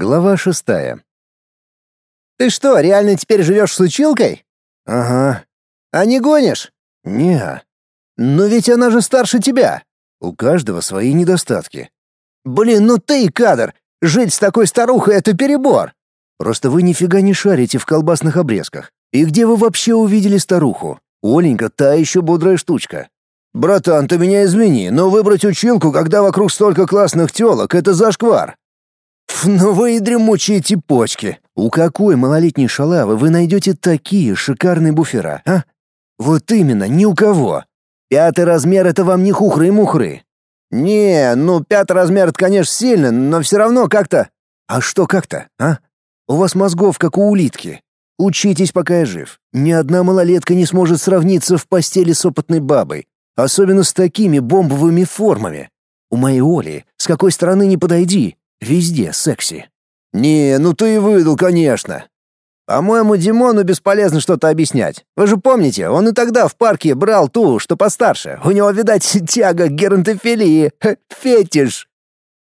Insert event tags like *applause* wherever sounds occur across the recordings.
Глава шестая. «Ты что, реально теперь живешь с училкой?» «Ага». «А не гонишь?» «Не». «Но ведь она же старше тебя». «У каждого свои недостатки». «Блин, ну ты и кадр! Жить с такой старухой — это перебор!» «Просто вы нифига не шарите в колбасных обрезках. И где вы вообще увидели старуху? Оленька та еще бодрая штучка». «Братан, ты меня извини, но выбрать училку, когда вокруг столько классных тёлок, это зашквар. Ну вы и дремучие типочки. У какой малолетней шалавы вы найдете такие шикарные буфера, а? Вот именно, ни у кого. Пятый размер — это вам не хухры и мухры. Не, ну пятый размер — это, конечно, сильно, но все равно как-то... А что как-то, а? У вас мозгов, как у улитки. Учитесь, пока я жив. Ни одна малолетка не сможет сравниться в постели с опытной бабой, особенно с такими бомбовыми формами. У моей Оли, с какой стороны не подойди, Везде секси. Не, ну ты и выдал, конечно. По-моему, Димону бесполезно что-то объяснять. Вы же помните, он и тогда в парке брал ту, что постарше. У него, видать, *laughs* тяга к геронтофилии. Фетиш.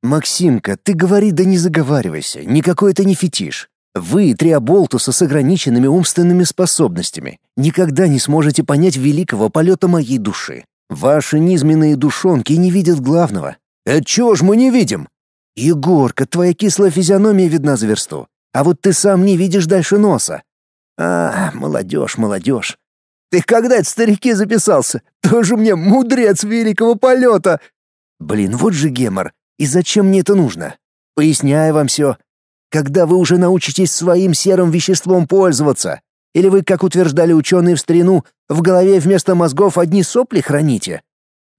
Максимка, ты говори да не заговаривайся. Никакой это не фетиш. Вы, триоболтуса с ограниченными умственными способностями, никогда не сможете понять великого полета моей души. Ваши низменные душонки не видят главного. Это чего ж мы не видим? «Егорка, твоя кислая физиономия видна за версту, а вот ты сам не видишь дальше носа». «А, молодежь, молодежь. Ты когда это старики записался? Тоже мне мудрец великого полета!» «Блин, вот же гемор. И зачем мне это нужно? Поясняю вам все. Когда вы уже научитесь своим серым веществом пользоваться? Или вы, как утверждали ученые в старину, в голове вместо мозгов одни сопли храните?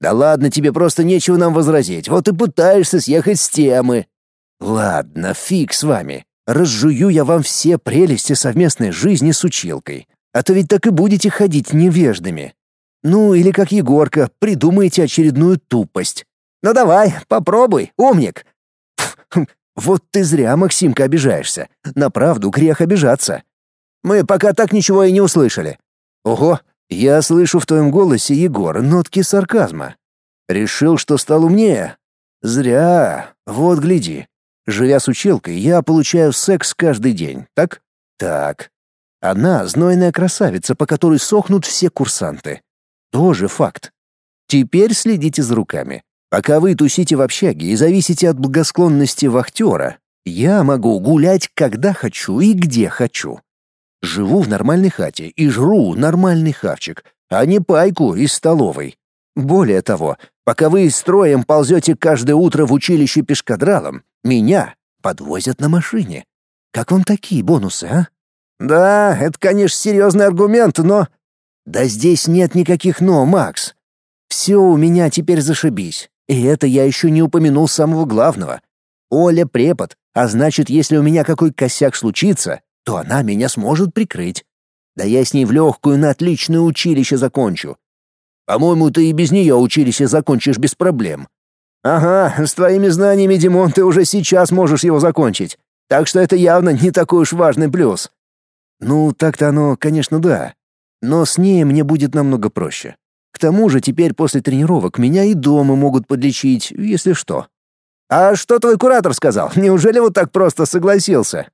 Да ладно, тебе просто нечего нам возразить. Вот и пытаешься съехать с темы. Ладно, фиг с вами. Разжую я вам все прелести совместной жизни с училкой. А то ведь так и будете ходить невеждами. Ну, или как Егорка, придумаете очередную тупость. Ну давай, попробуй, умник. Вот ты зря, Максимка, обижаешься. На правду грех обижаться. Мы пока так ничего и не услышали. Ого, я слышу в твоем голосе, Егор, нотки сарказма. Решил, что стал умнее? Зря. Вот гляди. Живя с училкой, я получаю секс каждый день, так? Так. Она — знойная красавица, по которой сохнут все курсанты. Тоже факт. Теперь следите за руками. Пока вы тусите в общаге и зависите от благосклонности вахтера, я могу гулять, когда хочу и где хочу. Живу в нормальной хате и жру нормальный хавчик, а не пайку из столовой. Более того, пока вы строем ползете каждое утро в училище пешкадралом, меня подвозят на машине. Как вам такие бонусы, а? Да, это, конечно, серьезный аргумент, но... Да здесь нет никаких «но», Макс. Все у меня теперь зашибись. И это я еще не упомянул самого главного. Оля препод, а значит, если у меня какой косяк случится, то она меня сможет прикрыть. Да я с ней в легкую на отличное училище закончу. По-моему, ты и без нее училище закончишь без проблем. Ага, с твоими знаниями, Димон, ты уже сейчас можешь его закончить. Так что это явно не такой уж важный плюс. Ну, так-то оно, конечно, да. Но с ней мне будет намного проще. К тому же теперь после тренировок меня и дома могут подлечить, если что. А что твой куратор сказал? Неужели вот так просто согласился?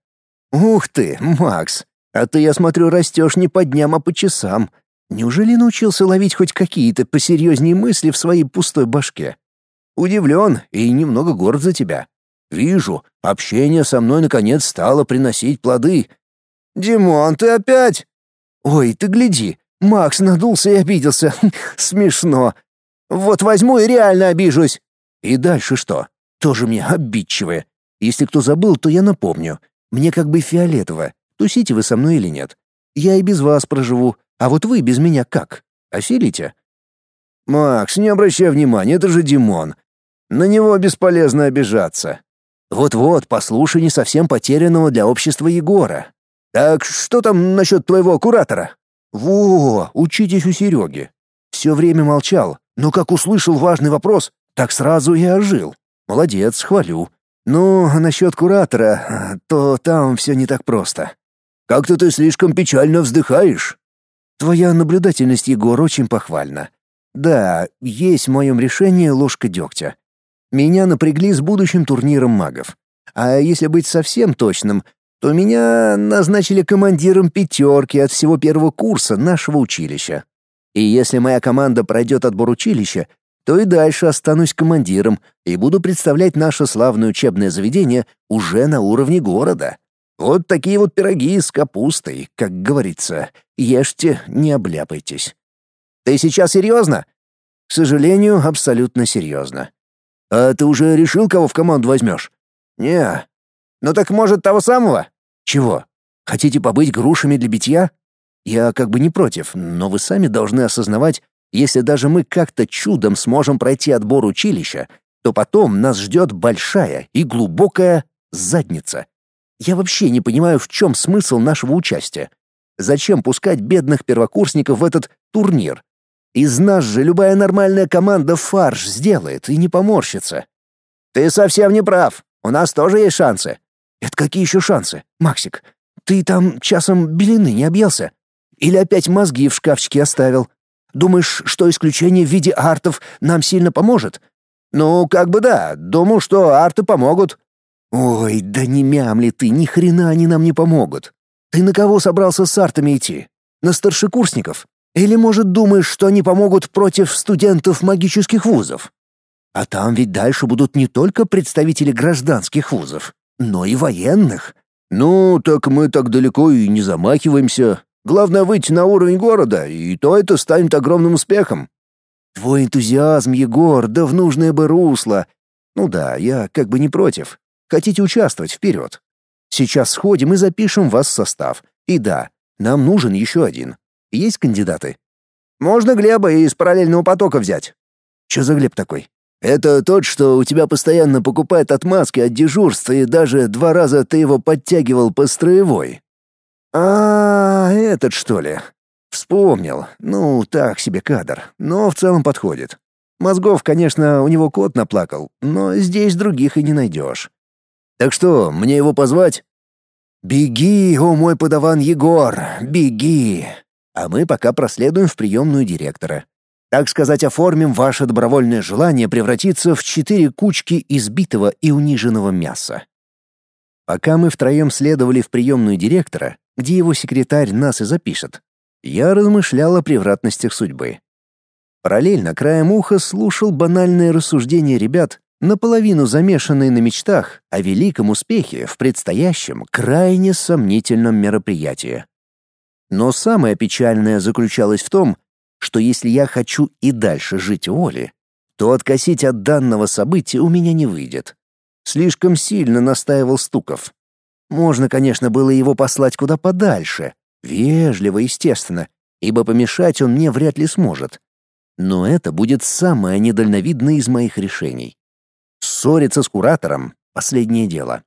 «Ух ты, Макс, а ты, я смотрю, растешь не по дням, а по часам. Неужели научился ловить хоть какие-то посерьезнее мысли в своей пустой башке? Удивлен и немного горд за тебя. Вижу, общение со мной наконец стало приносить плоды. Димон, ты опять? Ой, ты гляди, Макс надулся и обиделся. *laughs* Смешно. Вот возьму и реально обижусь. И дальше что? Тоже мне обидчивые. Если кто забыл, то я напомню. Мне как бы фиолетово, тусите вы со мной или нет. Я и без вас проживу, а вот вы без меня как? Осилите?» «Макс, не обращай внимания, это же Димон. На него бесполезно обижаться». «Вот-вот, послушай не совсем потерянного для общества Егора. Так что там насчет твоего куратора?» «Во, учитесь у Сереги. Все время молчал, но как услышал важный вопрос, так сразу и ожил. Молодец, хвалю. Ну, а насчет куратора, то там все не так просто. Как-то ты слишком печально вздыхаешь. Твоя наблюдательность, Егор, очень похвальна. Да, есть в моем решении ложка дегтя. Меня напрягли с будущим турниром магов. А если быть совсем точным, то меня назначили командиром пятерки от всего первого курса нашего училища. И если моя команда пройдет отбор училища, то и дальше останусь командиром и буду представлять наше славное учебное заведение уже на уровне города. Вот такие вот пироги с капустой, как говорится. Ешьте, не обляпайтесь. Ты сейчас серьезно? К сожалению, абсолютно серьезно. А ты уже решил, кого в команду возьмешь? Не. Ну так может того самого? Чего? Хотите побыть грушами для битья? Я как бы не против, но вы сами должны осознавать, если даже мы как-то чудом сможем пройти отбор училища, то потом нас ждет большая и глубокая задница. Я вообще не понимаю, в чем смысл нашего участия. Зачем пускать бедных первокурсников в этот турнир? Из нас же любая нормальная команда фарш сделает и не поморщится. Ты совсем не прав. У нас тоже есть шансы. Это какие еще шансы, Максик? Ты там часом белины не объелся? Или опять мозги в шкафчике оставил? Думаешь, что исключение в виде артов нам сильно поможет? Ну, как бы да, думаю, что арты помогут. Ой, да не мямли ты, ни хрена они нам не помогут. Ты на кого собрался с артами идти? На старшекурсников? Или, может, думаешь, что они помогут против студентов магических вузов? А там ведь дальше будут не только представители гражданских вузов, но и военных. Ну, так мы так далеко и не замахиваемся, Главное выйти на уровень города, и то это станет огромным успехом. Твой энтузиазм, Егор, да в нужное бы русло. Ну да, я как бы не против. Хотите участвовать вперед. Сейчас сходим и запишем вас в состав. И да, нам нужен еще один. Есть кандидаты? Можно Глеба из параллельного потока взять. Что за Глеб такой? Это тот, что у тебя постоянно покупает отмазки от дежурства, и даже два раза ты его подтягивал по строевой. А, этот что ли? Вспомнил. Ну, так себе кадр, но в целом подходит. Мозгов, конечно, у него кот наплакал, но здесь других и не найдешь. Так что, мне его позвать? Беги, о мой подаван Егор, беги. А мы пока проследуем в приемную директора. Так сказать, оформим ваше добровольное желание превратиться в четыре кучки избитого и униженного мяса. Пока мы втроем следовали в приемную директора, где его секретарь нас и запишет, я размышлял о превратностях судьбы. Параллельно краем уха слушал банальные рассуждения ребят, наполовину замешанные на мечтах о великом успехе в предстоящем крайне сомнительном мероприятии. Но самое печальное заключалось в том, что если я хочу и дальше жить в Оле, то откосить от данного события у меня не выйдет. Слишком сильно настаивал Стуков. Можно, конечно, было его послать куда подальше, вежливо, естественно, ибо помешать он мне вряд ли сможет. Но это будет самое недальновидное из моих решений. Ссориться с куратором — последнее дело.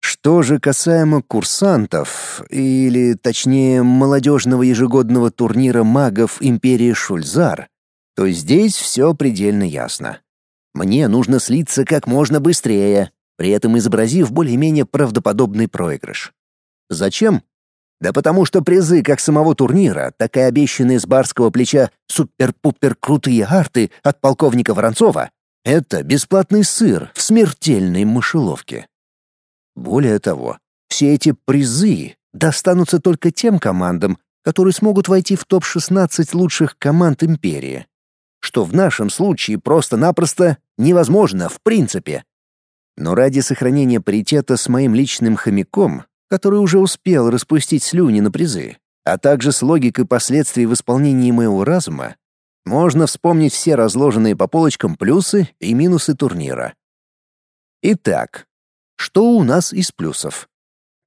Что же касаемо курсантов, или, точнее, молодежного ежегодного турнира магов Империи Шульзар, то здесь все предельно ясно. Мне нужно слиться как можно быстрее, при этом изобразив более-менее правдоподобный проигрыш. Зачем? Да потому что призы как самого турнира, так и обещанные с барского плеча супер-пупер крутые арты от полковника Воронцова — это бесплатный сыр в смертельной мышеловке. Более того, все эти призы достанутся только тем командам, которые смогут войти в топ-16 лучших команд Империи, что в нашем случае просто-напросто невозможно в принципе. Но ради сохранения паритета с моим личным хомяком, который уже успел распустить слюни на призы, а также с логикой последствий в исполнении моего разума, можно вспомнить все разложенные по полочкам плюсы и минусы турнира. Итак, что у нас из плюсов?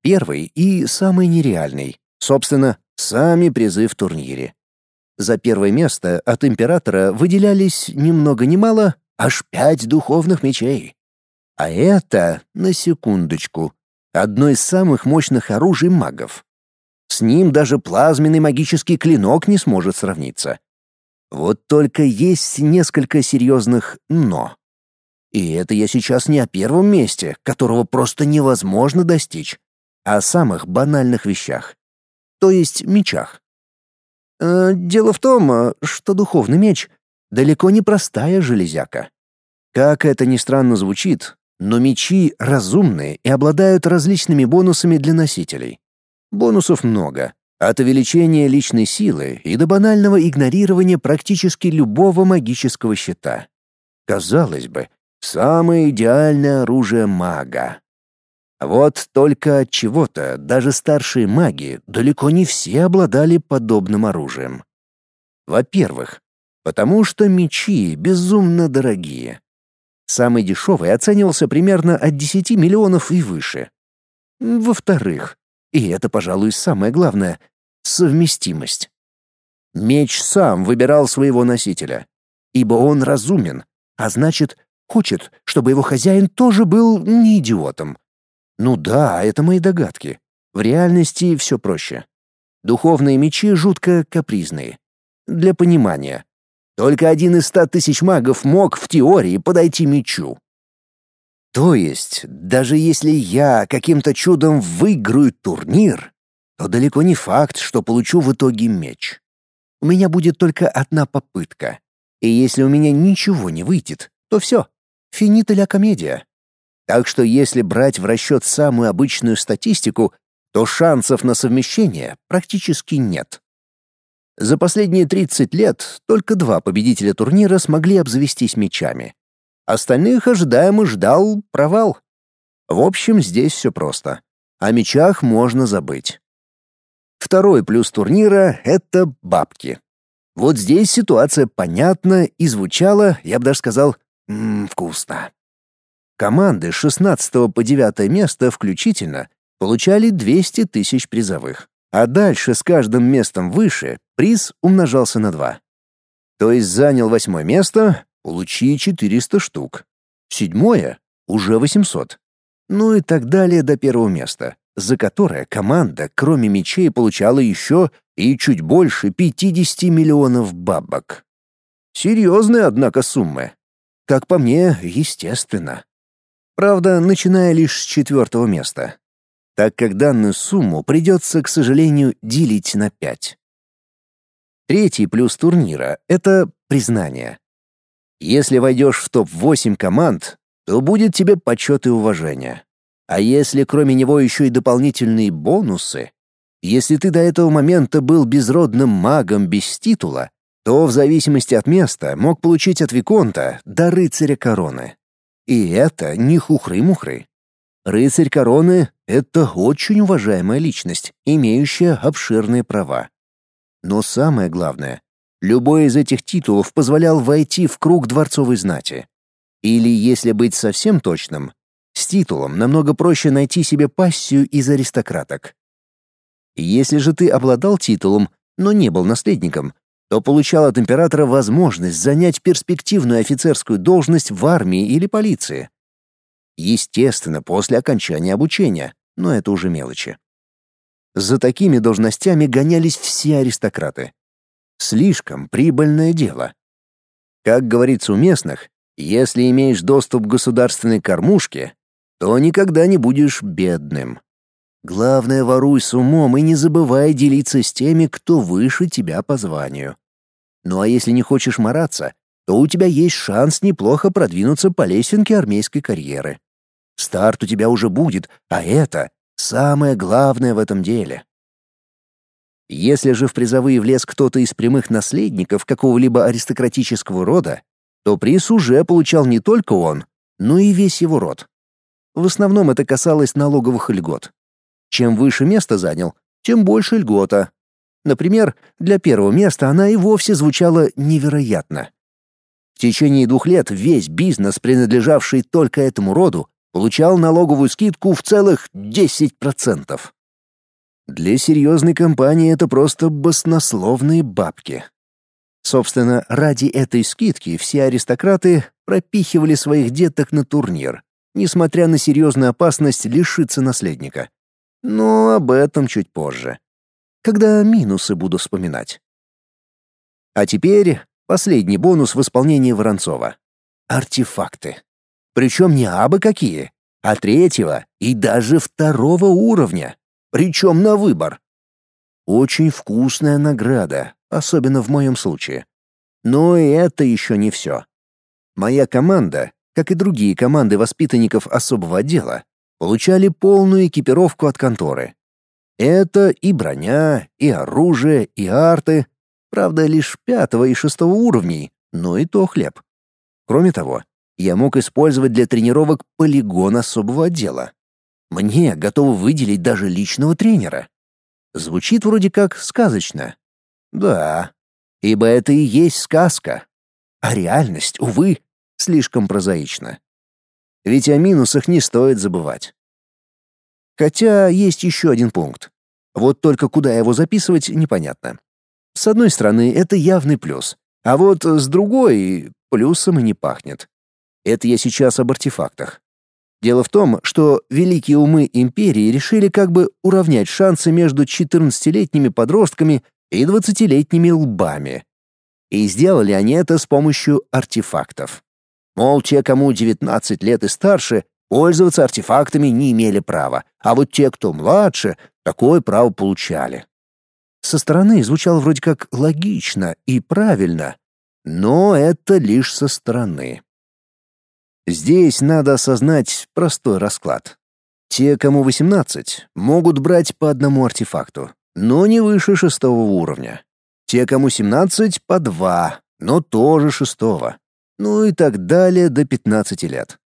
Первый и самый нереальный, собственно, сами призы в турнире. За первое место от императора выделялись ни много ни мало аж пять духовных мечей. А это, на секундочку, одно из самых мощных оружий магов. С ним даже плазменный магический клинок не сможет сравниться. Вот только есть несколько серьезных «но». И это я сейчас не о первом месте, которого просто невозможно достичь, а о самых банальных вещах. То есть мечах. Э, дело в том, э, что духовный меч далеко не простая железяка. Как это ни странно звучит, Но мечи разумные и обладают различными бонусами для носителей. Бонусов много, от увеличения личной силы и до банального игнорирования практически любого магического щита. Казалось бы, самое идеальное оружие мага. Вот только от чего-то даже старшие маги далеко не все обладали подобным оружием. Во-первых, потому что мечи безумно дорогие. Самый дешевый оценивался примерно от 10 миллионов и выше. Во-вторых, и это, пожалуй, самое главное — совместимость. Меч сам выбирал своего носителя, ибо он разумен, а значит, хочет, чтобы его хозяин тоже был не идиотом. Ну да, это мои догадки. В реальности все проще. Духовные мечи жутко капризные. Для понимания, только один из ста тысяч магов мог в теории подойти мечу. То есть, даже если я каким-то чудом выиграю турнир, то далеко не факт, что получу в итоге меч. У меня будет только одна попытка. И если у меня ничего не выйдет, то все, финита ля комедия. Так что если брать в расчет самую обычную статистику, то шансов на совмещение практически нет. За последние 30 лет только два победителя турнира смогли обзавестись мечами. Остальных ожидаемо ждал провал. В общем, здесь все просто. О мечах можно забыть. Второй плюс турнира — это бабки. Вот здесь ситуация понятна и звучала, я бы даже сказал, м -м, вкусно. Команды с 16 по 9 место включительно получали 200 тысяч призовых. А дальше с каждым местом выше приз умножался на два. То есть занял восьмое место, получи 400 штук. Седьмое — уже 800. Ну и так далее до первого места, за которое команда, кроме мечей, получала еще и чуть больше 50 миллионов бабок. Серьезные, однако, суммы. Как по мне, естественно. Правда, начиная лишь с четвертого места так как данную сумму придется, к сожалению, делить на 5. Третий плюс турнира — это признание. Если войдешь в топ-8 команд, то будет тебе почет и уважение. А если кроме него еще и дополнительные бонусы, если ты до этого момента был безродным магом без титула, то в зависимости от места мог получить от Виконта до рыцаря короны. И это не хухры-мухры. Рыцарь короны — это очень уважаемая личность, имеющая обширные права. Но самое главное, любой из этих титулов позволял войти в круг дворцовой знати. Или, если быть совсем точным, с титулом намного проще найти себе пассию из аристократок. Если же ты обладал титулом, но не был наследником, то получал от императора возможность занять перспективную офицерскую должность в армии или полиции. Естественно, после окончания обучения, но это уже мелочи. За такими должностями гонялись все аристократы. Слишком прибыльное дело. Как говорится у местных, если имеешь доступ к государственной кормушке, то никогда не будешь бедным. Главное, воруй с умом и не забывай делиться с теми, кто выше тебя по званию. Ну а если не хочешь мараться, то у тебя есть шанс неплохо продвинуться по лесенке армейской карьеры. Старт у тебя уже будет, а это самое главное в этом деле. Если же в призовые влез кто-то из прямых наследников какого-либо аристократического рода, то приз уже получал не только он, но и весь его род. В основном это касалось налоговых льгот. Чем выше место занял, тем больше льгота. Например, для первого места она и вовсе звучала невероятно. В течение двух лет весь бизнес, принадлежавший только этому роду, получал налоговую скидку в целых 10%. Для серьезной компании это просто баснословные бабки. Собственно, ради этой скидки все аристократы пропихивали своих деток на турнир, несмотря на серьезную опасность лишиться наследника. Но об этом чуть позже, когда минусы буду вспоминать. А теперь последний бонус в исполнении Воронцова. Артефакты. Причем не абы какие, а третьего и даже второго уровня. Причем на выбор. Очень вкусная награда, особенно в моем случае. Но это еще не все. Моя команда, как и другие команды воспитанников особого отдела, получали полную экипировку от конторы. Это и броня, и оружие, и арты, правда, лишь пятого и шестого уровней, но и то хлеб. Кроме того, я мог использовать для тренировок полигон особого отдела. Мне готовы выделить даже личного тренера. Звучит вроде как сказочно. Да, ибо это и есть сказка. А реальность, увы, слишком прозаична. Ведь о минусах не стоит забывать. Хотя есть еще один пункт. Вот только куда его записывать, непонятно. С одной стороны, это явный плюс, а вот с другой плюсом и не пахнет. Это я сейчас об артефактах. Дело в том, что великие умы империи решили как бы уравнять шансы между 14-летними подростками и 20-летними лбами. И сделали они это с помощью артефактов. Мол, те, кому 19 лет и старше, пользоваться артефактами не имели права, а вот те, кто младше, такое право получали. Со стороны звучало вроде как логично и правильно, но это лишь со стороны. Здесь надо осознать простой расклад. Те, кому 18, могут брать по одному артефакту, но не выше шестого уровня. Те, кому 17, по два, но тоже шестого. Ну и так далее до 15 лет.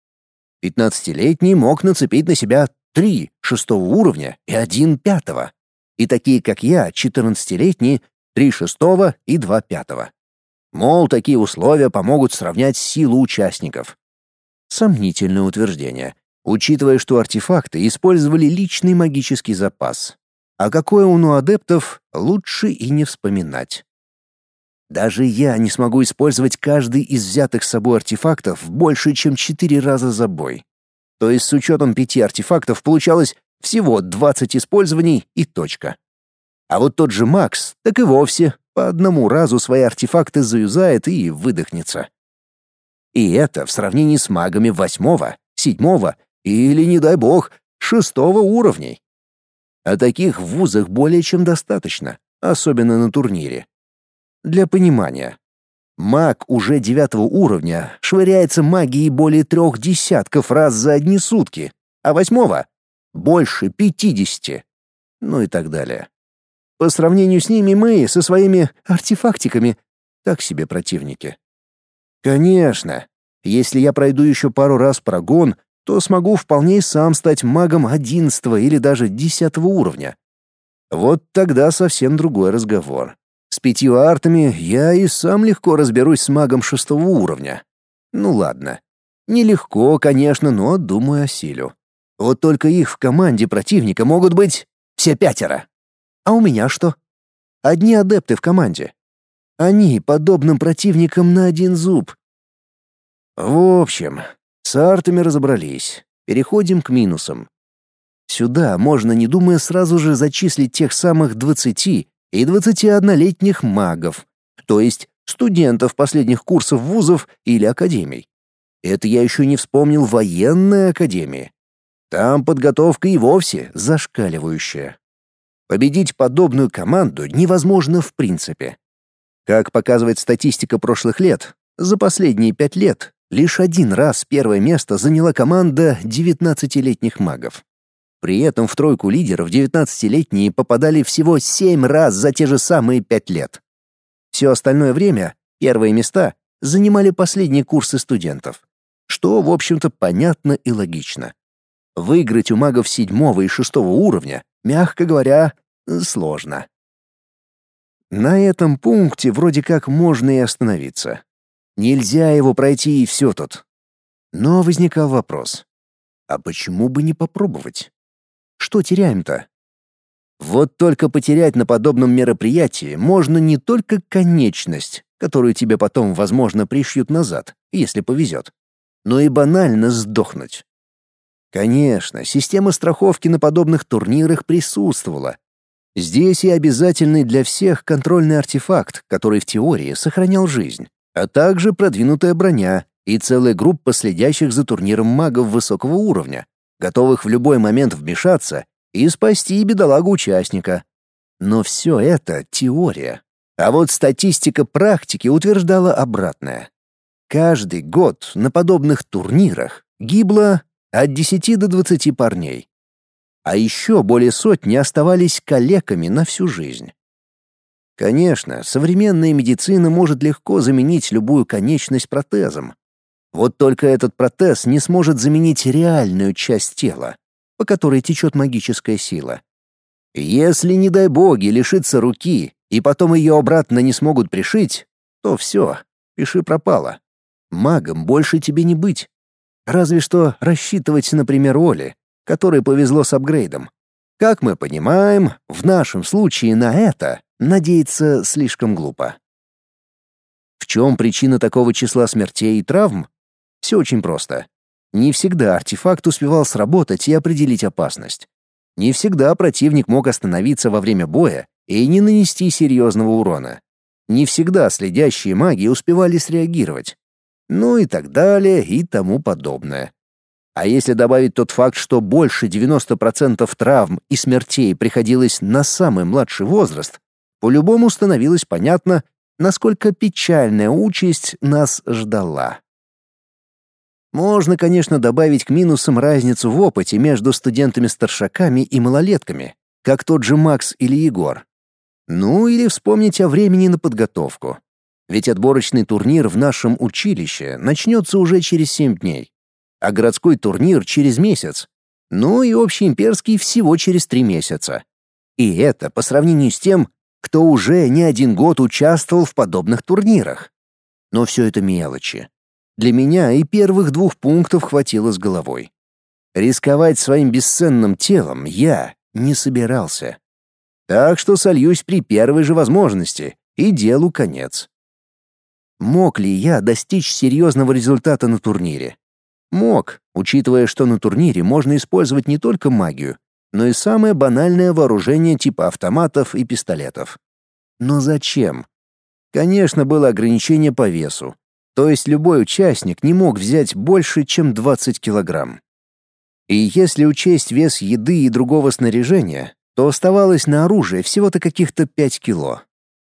15-летний мог нацепить на себя три шестого уровня и один пятого. И такие, как я, 14-летние, три шестого и два пятого. Мол, такие условия помогут сравнять силу участников. Сомнительное утверждение, учитывая, что артефакты использовали личный магический запас. А какое он у адептов, лучше и не вспоминать. Даже я не смогу использовать каждый из взятых с собой артефактов больше, чем четыре раза за бой. То есть с учетом пяти артефактов получалось всего 20 использований и точка. А вот тот же Макс так и вовсе по одному разу свои артефакты заюзает и выдохнется. И это в сравнении с магами восьмого, седьмого или, не дай бог, шестого уровней. А таких в вузах более чем достаточно, особенно на турнире. Для понимания. Маг уже девятого уровня швыряется магией более трех десятков раз за одни сутки, а восьмого — больше пятидесяти. Ну и так далее. По сравнению с ними мы, со своими артефактиками, так себе противники. Конечно, если я пройду еще пару раз прогон, то смогу вполне сам стать магом одиннадцатого или даже десятого уровня. Вот тогда совсем другой разговор. С пятью артами я и сам легко разберусь с магом шестого уровня. Ну ладно. Нелегко, конечно, но думаю осилю. Вот только их в команде противника могут быть все пятеро. А у меня что? Одни адепты в команде. Они подобным противникам на один зуб. В общем, с артами разобрались. Переходим к минусам. Сюда можно, не думая, сразу же зачислить тех самых 20 и 21-летних магов, то есть студентов последних курсов вузов или академий. Это я еще не вспомнил военные академии. Там подготовка и вовсе зашкаливающая. Победить подобную команду невозможно в принципе. Как показывает статистика прошлых лет, за последние пять лет лишь один раз первое место заняла команда 19-летних магов. При этом в тройку лидеров 19-летние попадали всего 7 раз за те же самые 5 лет. Все остальное время первые места занимали последние курсы студентов, что, в общем-то, понятно и логично. Выиграть у магов седьмого и шестого уровня, мягко говоря, сложно. На этом пункте вроде как можно и остановиться. Нельзя его пройти и все тут. Но возникал вопрос. А почему бы не попробовать? Что теряем-то? Вот только потерять на подобном мероприятии можно не только конечность, которую тебе потом, возможно, пришьют назад, если повезет, но и банально сдохнуть. Конечно, система страховки на подобных турнирах присутствовала, Здесь и обязательный для всех контрольный артефакт, который в теории сохранял жизнь, а также продвинутая броня и целая группа следящих за турниром магов высокого уровня, готовых в любой момент вмешаться и спасти бедолагу участника. Но все это теория. А вот статистика практики утверждала обратное. Каждый год на подобных турнирах гибло от 10 до 20 парней. А еще более сотни оставались калеками на всю жизнь. Конечно, современная медицина может легко заменить любую конечность протезом. Вот только этот протез не сможет заменить реальную часть тела, по которой течет магическая сила. Если, не дай боги, лишиться руки, и потом ее обратно не смогут пришить, то все, пиши пропало. Магом больше тебе не быть. Разве что рассчитывать, например, Оле, которой повезло с апгрейдом. Как мы понимаем, в нашем случае на это надеяться слишком глупо. В чем причина такого числа смертей и травм? Все очень просто. Не всегда артефакт успевал сработать и определить опасность. Не всегда противник мог остановиться во время боя и не нанести серьезного урона. Не всегда следящие маги успевали среагировать. Ну и так далее и тому подобное. А если добавить тот факт, что больше 90% травм и смертей приходилось на самый младший возраст, по-любому становилось понятно, насколько печальная участь нас ждала. Можно, конечно, добавить к минусам разницу в опыте между студентами-старшаками и малолетками, как тот же Макс или Егор. Ну или вспомнить о времени на подготовку. Ведь отборочный турнир в нашем училище начнется уже через семь дней, а городской турнир через месяц. Ну и общеимперский всего через три месяца. И это по сравнению с тем, кто уже не один год участвовал в подобных турнирах. Но все это мелочи. Для меня и первых двух пунктов хватило с головой. Рисковать своим бесценным телом я не собирался. Так что сольюсь при первой же возможности, и делу конец. Мог ли я достичь серьезного результата на турнире? Мог, учитывая, что на турнире можно использовать не только магию, но и самое банальное вооружение типа автоматов и пистолетов. Но зачем? Конечно, было ограничение по весу, то есть любой участник не мог взять больше, чем 20 килограмм. И если учесть вес еды и другого снаряжения, то оставалось на оружие всего-то каких-то 5 кило.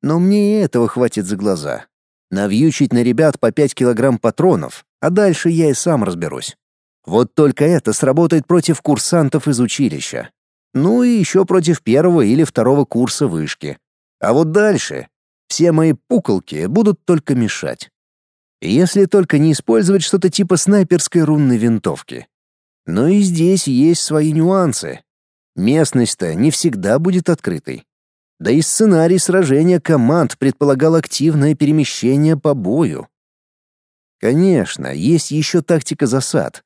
Но мне и этого хватит за глаза. Навьючить на ребят по 5 килограмм патронов, а дальше я и сам разберусь. Вот только это сработает против курсантов из училища. Ну и еще против первого или второго курса вышки. А вот дальше все мои пуколки будут только мешать. Если только не использовать что-то типа снайперской рунной винтовки. Но и здесь есть свои нюансы. Местность-то не всегда будет открытой. Да и сценарий сражения команд предполагал активное перемещение по бою. Конечно, есть еще тактика засад,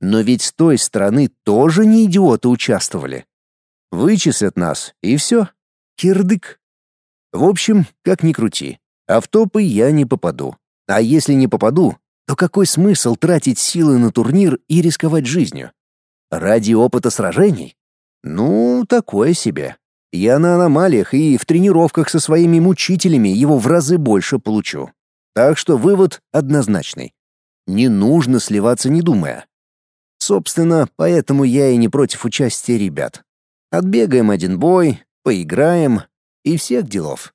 но ведь с той стороны тоже не идиоты участвовали. Вычислят нас, и все. Кирдык. В общем, как ни крути, а в топы я не попаду. А если не попаду, то какой смысл тратить силы на турнир и рисковать жизнью? Ради опыта сражений? Ну, такое себе. Я на аномалиях и в тренировках со своими мучителями его в разы больше получу. Так что вывод однозначный. Не нужно сливаться, не думая. Собственно, поэтому я и не против участия ребят. Отбегаем один бой, поиграем и всех делов.